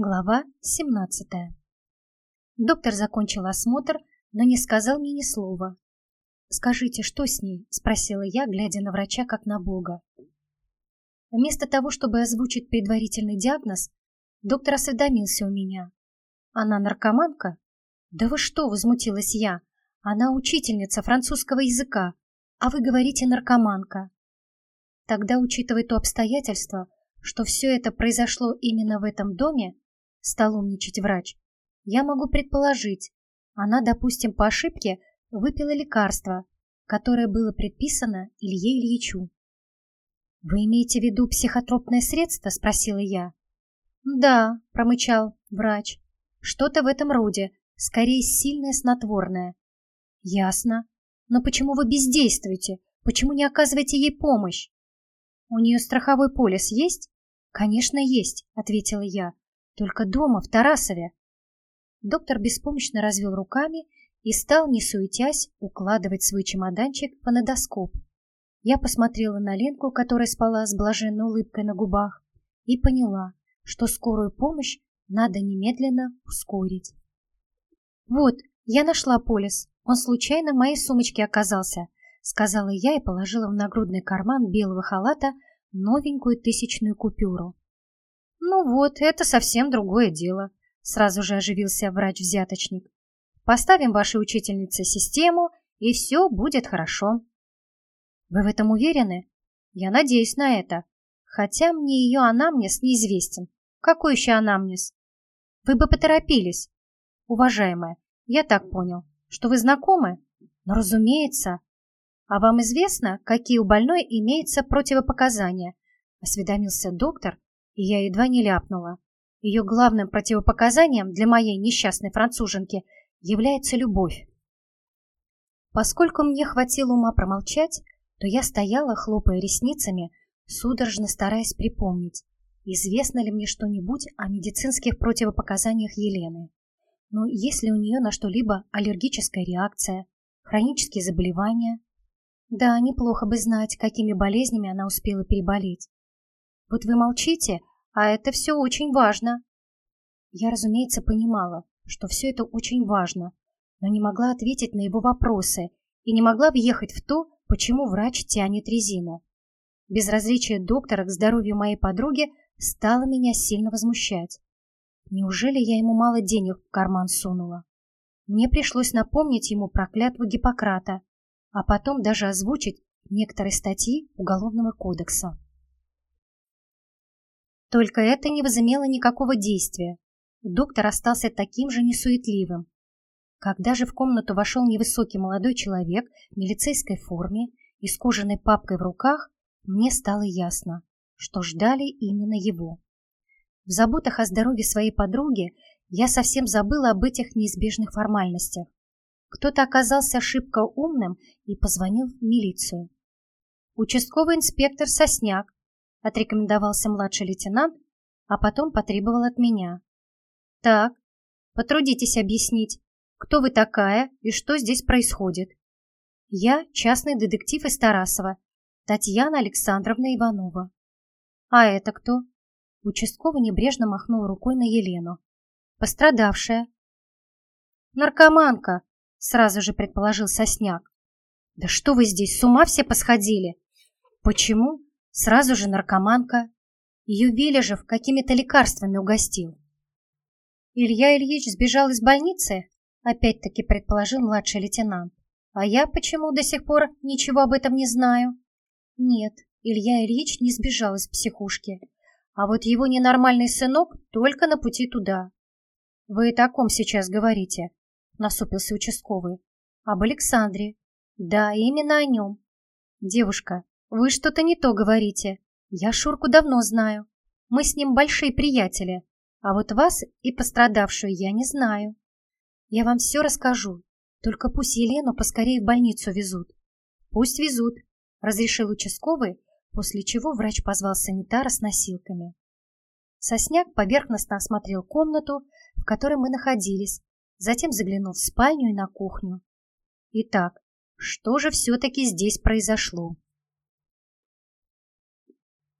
Глава 17 Доктор закончил осмотр, но не сказал мне ни слова. «Скажите, что с ней?» — спросила я, глядя на врача как на бога. Вместо того, чтобы озвучить предварительный диагноз, доктор осведомился у меня. «Она наркоманка?» «Да вы что?» — возмутилась я. «Она учительница французского языка, а вы говорите наркоманка». Тогда, учитывая то обстоятельство, что все это произошло именно в этом доме, стал умничать врач. Я могу предположить, она, допустим, по ошибке выпила лекарство, которое было предписано Илье Ильичу. «Вы имеете в виду психотропное средство?» – спросила я. «Да», – промычал врач. «Что-то в этом роде, скорее сильное снотворное». «Ясно. Но почему вы бездействуете? Почему не оказываете ей помощь?» «У нее страховой полис есть?» «Конечно, есть», — ответила я. «Только дома, в Тарасове». Доктор беспомощно развел руками и стал, не суетясь, укладывать свой чемоданчик в фонодоскоп. Я посмотрела на Ленку, которая спала с блаженной улыбкой на губах, и поняла, что скорую помощь надо немедленно ускорить. «Вот, я нашла полис. Он случайно в моей сумочке оказался», — сказала я и положила в нагрудный карман белого халата новенькую тысячную купюру. «Ну вот, это совсем другое дело», — сразу же оживился врач-взяточник. «Поставим вашей учительнице систему, и все будет хорошо». «Вы в этом уверены?» «Я надеюсь на это. Хотя мне ее анамнез неизвестен. Какой еще анамнез?» «Вы бы поторопились». «Уважаемая, я так понял, что вы знакомы?» «Ну, разумеется. «А вам известно, какие у больной имеются противопоказания?» — осведомился доктор, я едва не ляпнула. Ее главным противопоказанием для моей несчастной француженки является любовь. Поскольку мне хватило ума промолчать, то я стояла, хлопая ресницами, судорожно стараясь припомнить, известно ли мне что-нибудь о медицинских противопоказаниях Елены. Ну, есть ли у нее на что-либо аллергическая реакция, хронические заболевания, да, неплохо бы знать, какими болезнями она успела переболеть. Вот вы молчите, а это все очень важно. Я, разумеется, понимала, что все это очень важно, но не могла ответить на его вопросы и не могла въехать в то, почему врач тянет резину. Безразличие доктора к здоровью моей подруги стало меня сильно возмущать. Неужели я ему мало денег в карман сунула? Мне пришлось напомнить ему про клятву Гиппократа, а потом даже озвучить некоторые статьи Уголовного кодекса. Только это не возымело никакого действия. Доктор остался таким же несуетливым. Когда же в комнату вошел невысокий молодой человек в милицейской форме и с кожаной папкой в руках, мне стало ясно, что ждали именно его. В заботах о здоровье своей подруги я совсем забыла об этих неизбежных формальностях. Кто-то оказался шибко умным и позвонил в милицию. «Участковый инспектор Сосняк», — отрекомендовался младший лейтенант, а потом потребовал от меня. «Так, потрудитесь объяснить, кто вы такая и что здесь происходит?» «Я частный детектив из Тарасова, Татьяна Александровна Иванова». «А это кто?» Участковый небрежно махнул рукой на Елену. «Пострадавшая». «Наркоманка», Сразу же предположил Сосняк. Да что вы здесь, с ума все посходили? Почему? Сразу же наркоманка. Ее Вележев какими-то лекарствами угостил. Илья Ильич сбежал из больницы? Опять-таки предположил младший лейтенант. А я почему до сих пор ничего об этом не знаю? Нет, Илья Ильич не сбежал из психушки. А вот его ненормальный сынок только на пути туда. Вы о ком сейчас говорите? насупился участковый. Об Александре. Да, именно о нем. Девушка, вы что-то не то говорите. Я Шурку давно знаю. Мы с ним большие приятели. А вот вас и пострадавшую я не знаю. Я вам все расскажу. Только пусть Елену поскорее в больницу везут. Пусть везут, разрешил участковый, после чего врач позвал санитара с носилками. Сосняк поверхностно осмотрел комнату, в которой мы находились, затем заглянул в спальню и на кухню. Итак, что же все-таки здесь произошло?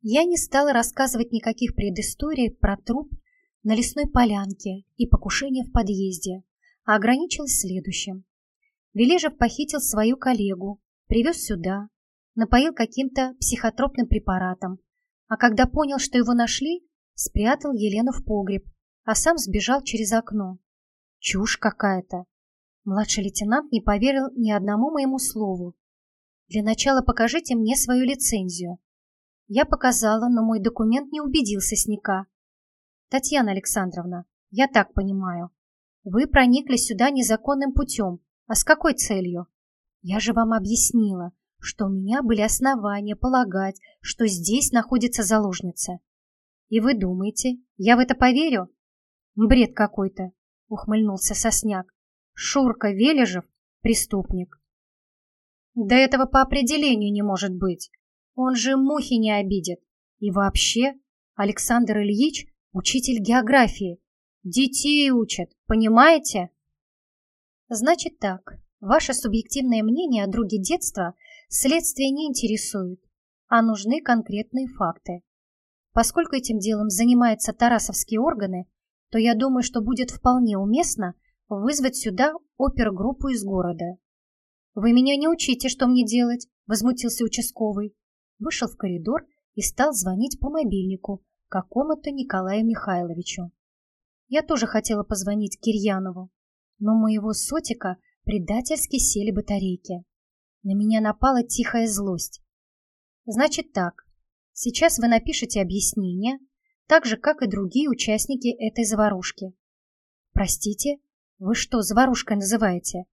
Я не стала рассказывать никаких предысторий про труп, на лесной полянке и покушение в подъезде, а ограничилась следующим. Вележев похитил свою коллегу, привез сюда, напоил каким-то психотропным препаратом, а когда понял, что его нашли, спрятал Елену в погреб, а сам сбежал через окно. Чушь какая-то. Младший лейтенант не поверил ни одному моему слову. Для начала покажите мне свою лицензию. Я показала, но мой документ не убедил сосняка. Татьяна Александровна, я так понимаю, вы проникли сюда незаконным путем, а с какой целью? Я же вам объяснила, что у меня были основания полагать, что здесь находится заложница. И вы думаете, я в это поверю? Бред какой-то, ухмыльнулся Сосняк. Шурка Вележев — преступник. Да этого по определению не может быть. Он же мухи не обидит. И вообще, Александр Ильич — учитель географии. Детей учат, понимаете? Значит так, ваше субъективное мнение о друге детства следствие не интересует, а нужны конкретные факты. Поскольку этим делом занимаются тарасовские органы, то я думаю, что будет вполне уместно вызвать сюда опергруппу из города. «Вы меня не учите, что мне делать», — возмутился участковый. Вышел в коридор и стал звонить по мобильнику какому-то Николаю Михайловичу. Я тоже хотела позвонить Кирьянову, но моего сотика предательски сели батарейки. На меня напала тихая злость. Значит так, сейчас вы напишите объяснение, так же, как и другие участники этой заварушки. Простите, вы что, заварушкой называете?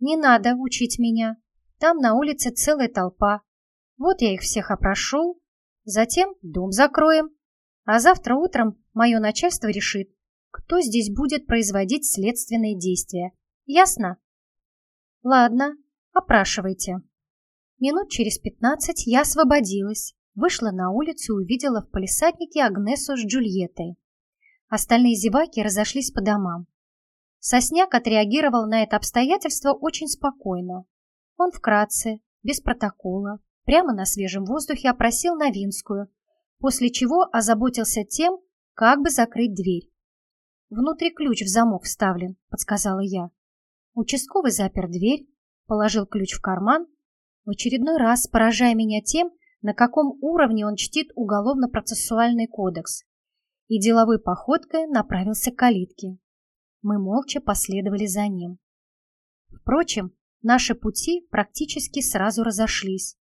Не надо учить меня. Там на улице целая толпа. Вот я их всех опрошу, затем дом закроем. А завтра утром мое начальство решит, кто здесь будет производить следственные действия. Ясно? Ладно, опрашивайте. Минут через пятнадцать я освободилась, вышла на улицу и увидела в палисаднике Агнесу с Джульеттой. Остальные зеваки разошлись по домам. Сосняк отреагировал на это обстоятельство очень спокойно. Он вкратце, без протокола, прямо на свежем воздухе опросил Новинскую, после чего озаботился тем, как бы закрыть дверь. «Внутри ключ в замок вставлен», — подсказала я. Участковый запер дверь, положил ключ в карман, в очередной раз поражая меня тем, на каком уровне он чтит уголовно-процессуальный кодекс, и деловой походкой направился к калитке. Мы молча последовали за ним. Впрочем, наши пути практически сразу разошлись.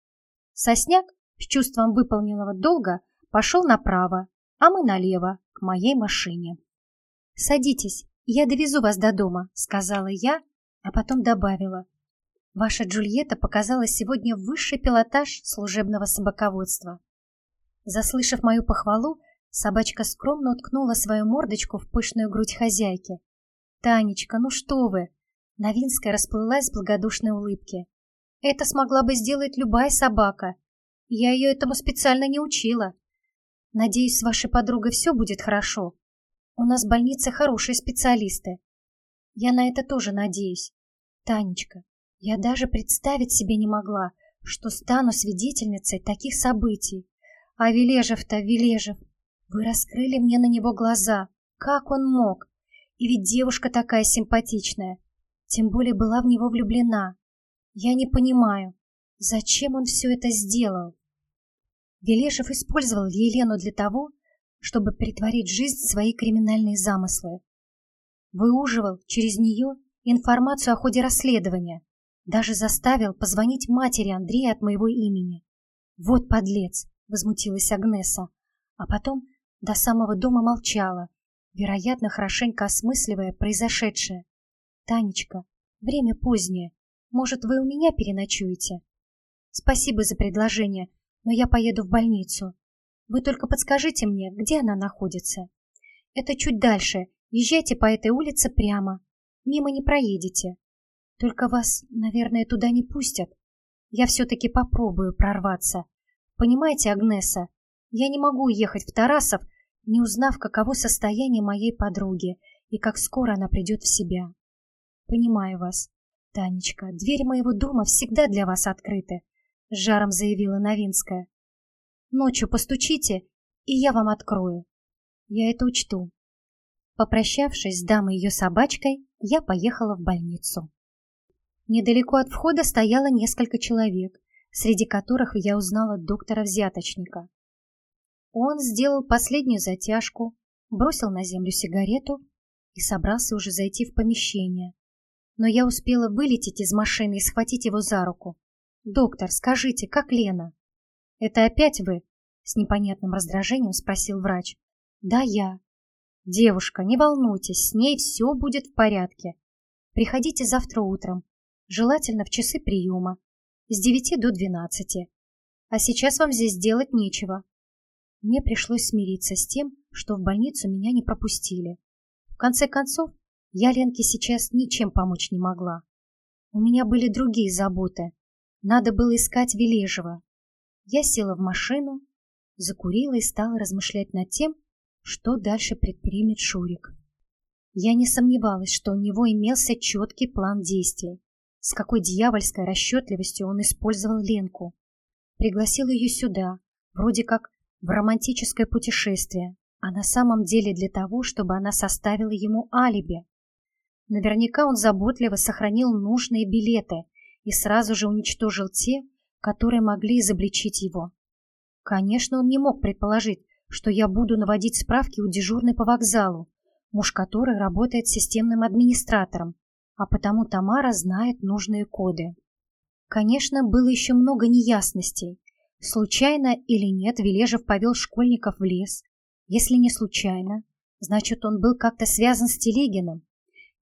Сосняк с чувством выполненного долга пошел направо, а мы налево, к моей машине. «Садитесь, я довезу вас до дома», — сказала я, а потом добавила. «Ваша Джульетта показала сегодня высший пилотаж служебного собаководства». Заслышав мою похвалу, собачка скромно уткнула свою мордочку в пышную грудь хозяйки, «Танечка, ну что вы!» Новинская расплылась в благодушной улыбке. «Это смогла бы сделать любая собака. Я ее этому специально не учила. Надеюсь, с вашей подругой все будет хорошо. У нас в больнице хорошие специалисты. Я на это тоже надеюсь. Танечка, я даже представить себе не могла, что стану свидетельницей таких событий. А Вележев-то, Вележев, вы раскрыли мне на него глаза. Как он мог? И ведь девушка такая симпатичная, тем более была в него влюблена. Я не понимаю, зачем он все это сделал? Велешев использовал Елену для того, чтобы притворить в жизнь свои криминальные замыслы. Выуживал через нее информацию о ходе расследования, даже заставил позвонить матери Андрея от моего имени. «Вот подлец!» — возмутилась Агнеса, а потом до самого дома молчала, вероятно, хорошенько осмысливая произошедшее. «Танечка, время позднее. Может, вы у меня переночуете?» «Спасибо за предложение, но я поеду в больницу. Вы только подскажите мне, где она находится?» «Это чуть дальше. Езжайте по этой улице прямо. Мимо не проедете. Только вас, наверное, туда не пустят. Я все-таки попробую прорваться. Понимаете, Агнеса, я не могу ехать в Тарасов, не узнав, каково состояние моей подруги и как скоро она придет в себя. Понимаю вас. Танечка, двери моего дома всегда для вас открыты, с жаром заявила Новинская. Ночью постучите, и я вам открою. Я это учту. Попрощавшись с дамой ее собачкой, я поехала в больницу. Недалеко от входа стояло несколько человек, среди которых я узнала доктора-взяточника. Он сделал последнюю затяжку, бросил на землю сигарету и собрался уже зайти в помещение. Но я успела вылететь из машины и схватить его за руку. «Доктор, скажите, как Лена?» «Это опять вы?» — с непонятным раздражением спросил врач. «Да, я». «Девушка, не волнуйтесь, с ней все будет в порядке. Приходите завтра утром, желательно в часы приема, с девяти до двенадцати. А сейчас вам здесь делать нечего». Мне пришлось смириться с тем, что в больницу меня не пропустили. В конце концов, я Ленке сейчас ничем помочь не могла. У меня были другие заботы. Надо было искать Вележева. Я села в машину, закурила и стала размышлять над тем, что дальше предпримет Шурик. Я не сомневалась, что у него имелся четкий план действий. С какой дьявольской расчетливостью он использовал Ленку. Пригласил ее сюда, вроде как в романтическое путешествие, а на самом деле для того, чтобы она составила ему алиби. Наверняка он заботливо сохранил нужные билеты и сразу же уничтожил те, которые могли изобличить его. Конечно, он не мог предположить, что я буду наводить справки у дежурной по вокзалу, муж которой работает системным администратором, а потому Тамара знает нужные коды. Конечно, было еще много неясностей. Случайно или нет Вележев повел школьников в лес. Если не случайно, значит, он был как-то связан с Телегиным.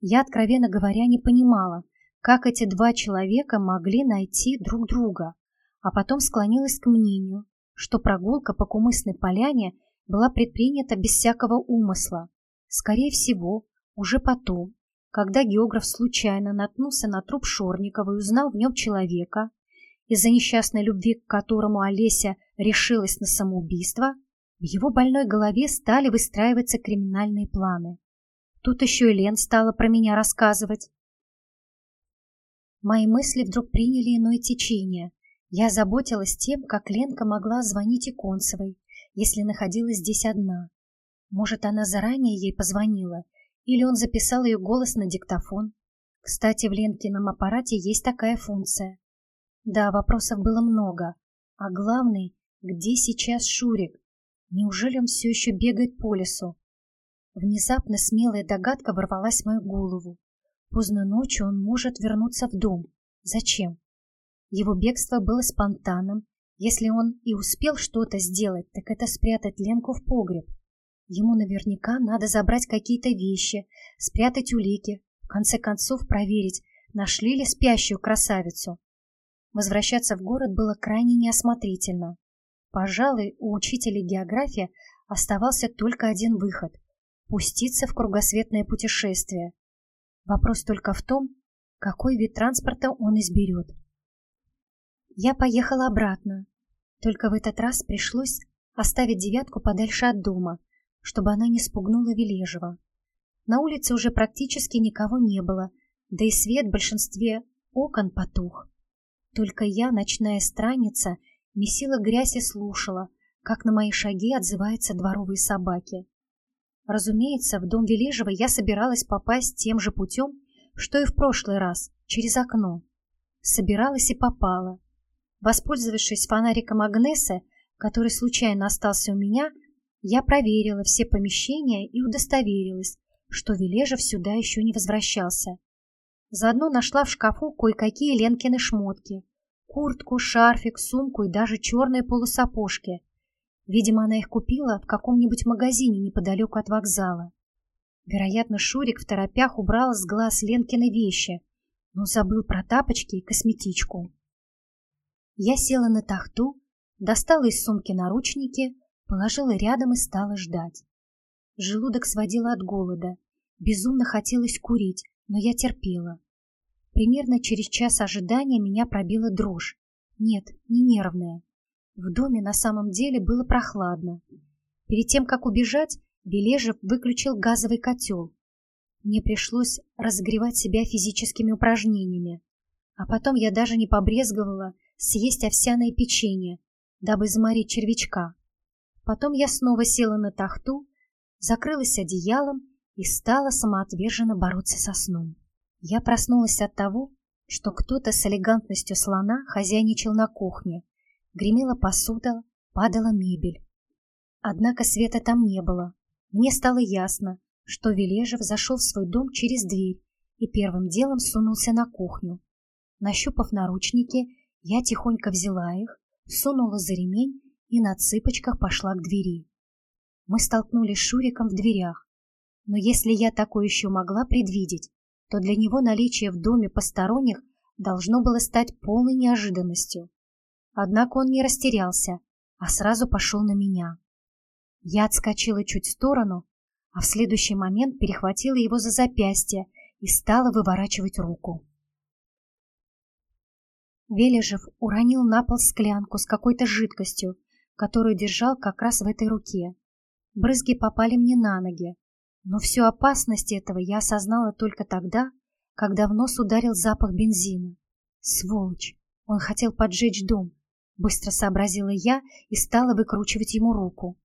Я, откровенно говоря, не понимала, как эти два человека могли найти друг друга, а потом склонилась к мнению, что прогулка по кумысной поляне была предпринята без всякого умысла. Скорее всего, уже потом, когда географ случайно наткнулся на труп Шорникова и узнал в нем человека, из-за несчастной любви к которому Олеся решилась на самоубийство, в его больной голове стали выстраиваться криминальные планы. Тут еще и Лен стала про меня рассказывать. Мои мысли вдруг приняли иное течение. Я заботилась тем, как Ленка могла звонить Иконцевой, если находилась здесь одна. Может, она заранее ей позвонила, или он записал ее голос на диктофон. Кстати, в Ленкином аппарате есть такая функция. Да, вопросов было много. А главный, где сейчас Шурик? Неужели он все еще бегает по лесу? Внезапно смелая догадка ворвалась в мою голову. Поздно ночью он может вернуться в дом. Зачем? Его бегство было спонтанным. Если он и успел что-то сделать, так это спрятать Ленку в погреб. Ему наверняка надо забрать какие-то вещи, спрятать улики, в конце концов проверить, нашли ли спящую красавицу. Возвращаться в город было крайне неосмотрительно. Пожалуй, у учителя географии оставался только один выход – пуститься в кругосветное путешествие. Вопрос только в том, какой вид транспорта он изберет. Я поехала обратно, только в этот раз пришлось оставить девятку подальше от дома, чтобы она не спугнула Вележева. На улице уже практически никого не было, да и свет в большинстве окон потух. Только я, ночная страница, месила грязь и слушала, как на мои шаги отзываются дворовые собаки. Разумеется, в дом Вележева я собиралась попасть тем же путем, что и в прошлый раз, через окно. Собиралась и попала. Воспользовавшись фонариком Агнесы, который случайно остался у меня, я проверила все помещения и удостоверилась, что Вележев сюда еще не возвращался. Заодно нашла в шкафу кое-какие Ленкины шмотки. Куртку, шарфик, сумку и даже черные полусапожки. Видимо, она их купила в каком-нибудь магазине неподалеку от вокзала. Вероятно, Шурик в торопях убрал с глаз Ленкины вещи, но забыл про тапочки и косметичку. Я села на тахту, достала из сумки наручники, положила рядом и стала ждать. Желудок сводило от голода. Безумно хотелось курить, но я терпела. Примерно через час ожидания меня пробила дрожь. Нет, не нервная. В доме на самом деле было прохладно. Перед тем, как убежать, Бележев выключил газовый котел. Мне пришлось разогревать себя физическими упражнениями. А потом я даже не побрезговала съесть овсяное печенье, дабы заморить червячка. Потом я снова села на тахту, закрылась одеялом и стала самоотверженно бороться со сном. Я проснулась от того, что кто-то с элегантностью слона хозяйничал на кухне. Гремела посуда, падала мебель. Однако света там не было. Мне стало ясно, что Вележев зашел в свой дом через дверь и первым делом сунулся на кухню. Нащупав наручники, я тихонько взяла их, сунула за ремень и на цыпочках пошла к двери. Мы столкнулись с Шуриком в дверях. Но если я такое еще могла предвидеть, то для него наличие в доме посторонних должно было стать полной неожиданностью. Однако он не растерялся, а сразу пошел на меня. Я отскочила чуть в сторону, а в следующий момент перехватила его за запястье и стала выворачивать руку. Вележев уронил на пол склянку с какой-то жидкостью, которую держал как раз в этой руке. Брызги попали мне на ноги, но всю опасность этого я осознала только тогда, когда в нос ударил запах бензина. Сволочь! Он хотел поджечь дом. Быстро сообразила я и стала выкручивать ему руку.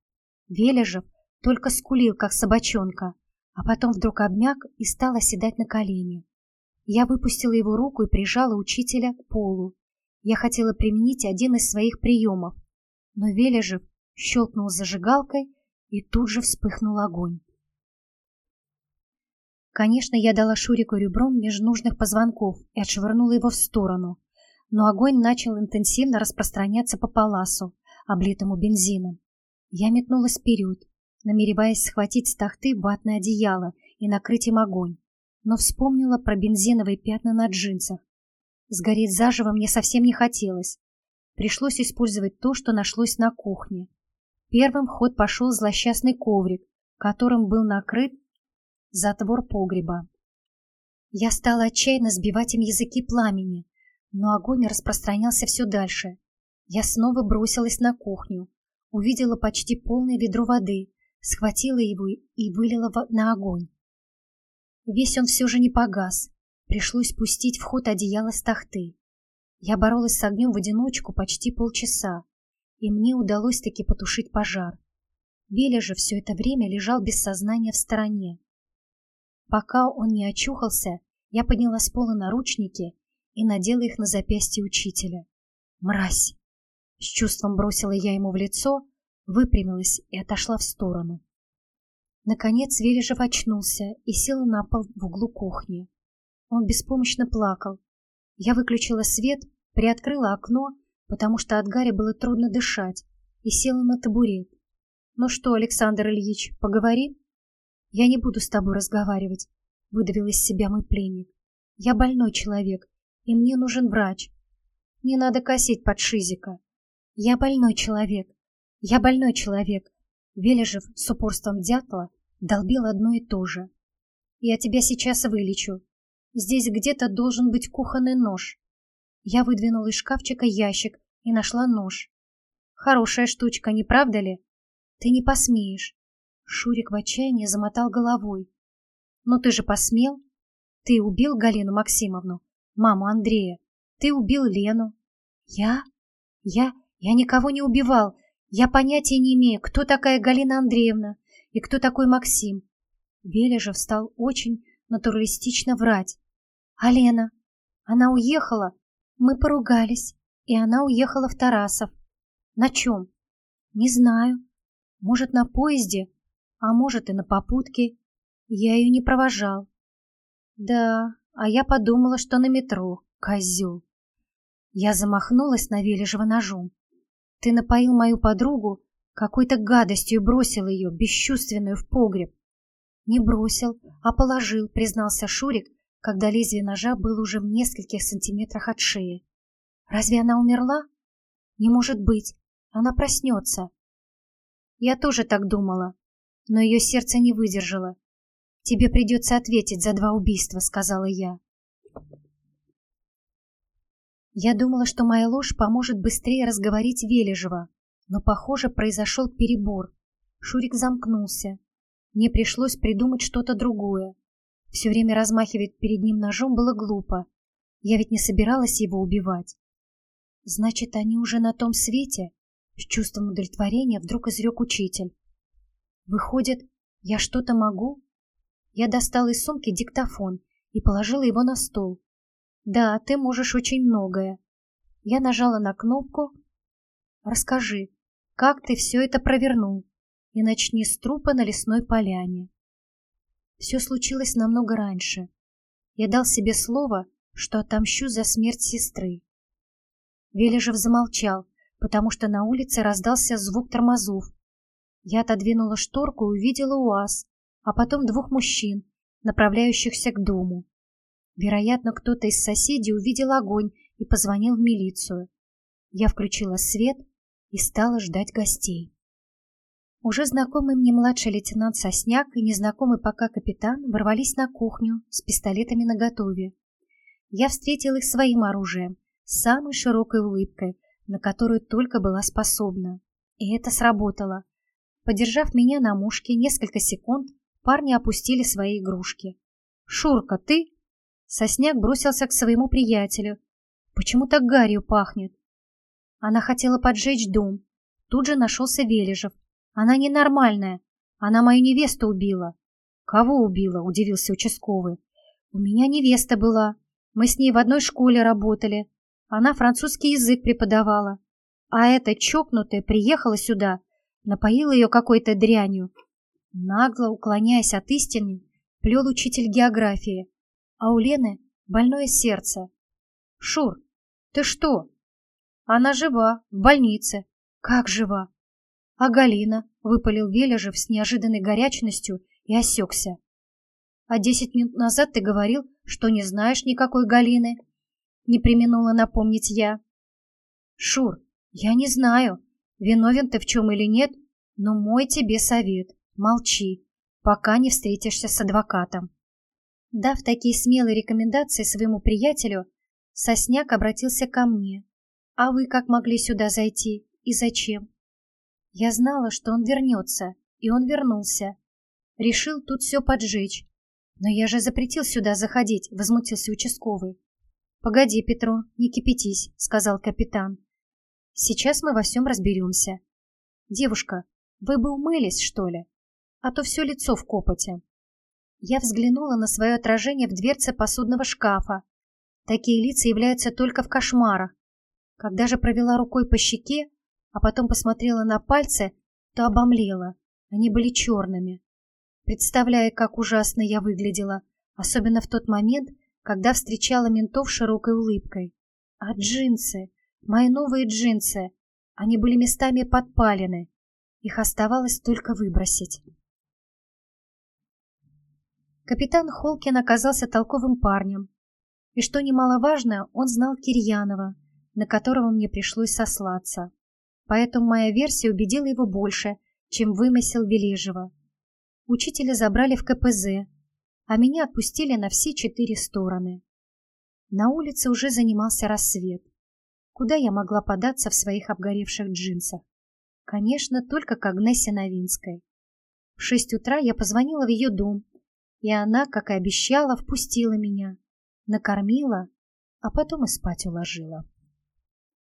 Вележев только скулил, как собачонка, а потом вдруг обмяк и стал оседать на колени. Я выпустила его руку и прижала учителя к полу. Я хотела применить один из своих приемов, но Вележев щелкнул зажигалкой, и тут же вспыхнул огонь. Конечно, я дала Шурику ребром между нужных позвонков и отшвырнула его в сторону, но огонь начал интенсивно распространяться по паласу, облитому бензином. Я метнулась вперед, намереваясь схватить с тахты ватное одеяло и накрыть им огонь, но вспомнила про бензиновые пятна на джинсах. Сгореть заживо мне совсем не хотелось. Пришлось использовать то, что нашлось на кухне. Первым ход пошел злосчастный коврик, которым был накрыт затвор погреба. Я стала отчаянно сбивать им языки пламени, но огонь распространялся все дальше. Я снова бросилась на кухню, увидела почти полное ведро воды, схватила его и вылила на огонь. Весь он все же не погас, пришлось пустить в ход одеяло с тахты. Я боролась с огнем в одиночку почти полчаса, и мне удалось таки потушить пожар. Беля же все это время лежал без сознания в стороне. Пока он не очухался, я подняла с пола наручники и надела их на запястье учителя. «Мразь!» С чувством бросила я ему в лицо, выпрямилась и отошла в сторону. Наконец Вележев очнулся и сел на пол в углу кухни. Он беспомощно плакал. Я выключила свет, приоткрыла окно, потому что от Гарри было трудно дышать, и села на табурет. «Ну что, Александр Ильич, поговорим?» «Я не буду с тобой разговаривать», — выдавил из себя мой пленник. «Я больной человек, и мне нужен врач. Не надо косить под шизика. Я больной человек. Я больной человек. Вележев с упорством дятла долбил одно и то же. Я тебя сейчас вылечу. Здесь где-то должен быть кухонный нож. Я выдвинула из шкафчика ящик и нашла нож. Хорошая штучка, не правда ли? Ты не посмеешь. Шурик в отчаянии замотал головой. Ну ты же посмел? Ты убил Галину Максимовну, маму Андрея. Ты убил Лену. Я? Я? Я никого не убивал. Я понятия не имею, кто такая Галина Андреевна и кто такой Максим. Бележев стал очень натуралистично врать. А Лена? Она уехала. Мы поругались, и она уехала в Тарасов. На чем? Не знаю. Может, на поезде, а может и на попутке. Я ее не провожал. Да, а я подумала, что на метро. Козел. Я замахнулась на Вележева ножом. Ты напоил мою подругу какой-то гадостью и бросил ее, бесчувственную, в погреб. Не бросил, а положил, признался Шурик, когда лезвие ножа было уже в нескольких сантиметрах от шеи. Разве она умерла? Не может быть, она проснется. Я тоже так думала, но ее сердце не выдержало. Тебе придется ответить за два убийства, сказала я. Я думала, что моя ложь поможет быстрее разговорить Вележева, но, похоже, произошел перебор. Шурик замкнулся. Мне пришлось придумать что-то другое. Все время размахивать перед ним ножом было глупо. Я ведь не собиралась его убивать. Значит, они уже на том свете? С чувством удовлетворения вдруг изрек учитель. Выходит, я что-то могу? Я достала из сумки диктофон и положила его на стол. «Да, ты можешь очень многое». Я нажала на кнопку «Расскажи, как ты все это провернул?» и начни с трупа на лесной поляне. Все случилось намного раньше. Я дал себе слово, что отомщу за смерть сестры. Вележев замолчал, потому что на улице раздался звук тормозов. Я отодвинула шторку и увидела УАЗ, а потом двух мужчин, направляющихся к дому. Вероятно, кто-то из соседей увидел огонь и позвонил в милицию. Я включила свет и стала ждать гостей. Уже знакомый мне младший лейтенант Сосняк и незнакомый пока капитан ворвались на кухню с пистолетами наготове. Я встретил их своим оружием, самой широкой улыбкой, на которую только была способна. И это сработало. Подержав меня на мушке несколько секунд, парни опустили свои игрушки. «Шурка, ты?» Сосняк бросился к своему приятелю. «Почему так гарью пахнет?» Она хотела поджечь дом. Тут же нашелся Вележев. «Она ненормальная. Она мою невесту убила». «Кого убила?» — удивился участковый. «У меня невеста была. Мы с ней в одной школе работали. Она французский язык преподавала. А эта чокнутая приехала сюда, напоила ее какой-то дрянью. Нагло, уклоняясь от истины, плел учитель географии. А у Лены больное сердце. «Шур, ты что?» «Она жива, в больнице». «Как жива?» «А Галина?» — выпалил Вележев с неожиданной горячностью и осекся. «А десять минут назад ты говорил, что не знаешь никакой Галины?» Не применула напомнить я. «Шур, я не знаю, виновен ты в чем или нет, но мой тебе совет — молчи, пока не встретишься с адвокатом». Дав такие смелые рекомендации своему приятелю, Сосняк обратился ко мне. «А вы как могли сюда зайти и зачем?» Я знала, что он вернется, и он вернулся. Решил тут все поджечь. «Но я же запретил сюда заходить», — возмутился участковый. «Погоди, Петро, не кипятись», — сказал капитан. «Сейчас мы во всем разберемся. Девушка, вы бы умылись, что ли? А то все лицо в копоте». Я взглянула на свое отражение в дверце посудного шкафа. Такие лица являются только в кошмарах. Когда же провела рукой по щеке, а потом посмотрела на пальцы, то обомлела. Они были черными. Представляя, как ужасно я выглядела, особенно в тот момент, когда встречала ментов широкой улыбкой. А джинсы, мои новые джинсы, они были местами подпалены. Их оставалось только выбросить. Капитан Холкин оказался толковым парнем. И что немаловажно, он знал Кирьянова, на которого мне пришлось сослаться. Поэтому моя версия убедила его больше, чем вымысел Вележева. Учителя забрали в КПЗ, а меня отпустили на все четыре стороны. На улице уже занимался рассвет. Куда я могла податься в своих обгоревших джинсах? Конечно, только к Агнессе Новинской. В шесть утра я позвонила в ее дом, и она, как и обещала, впустила меня, накормила, а потом и спать уложила.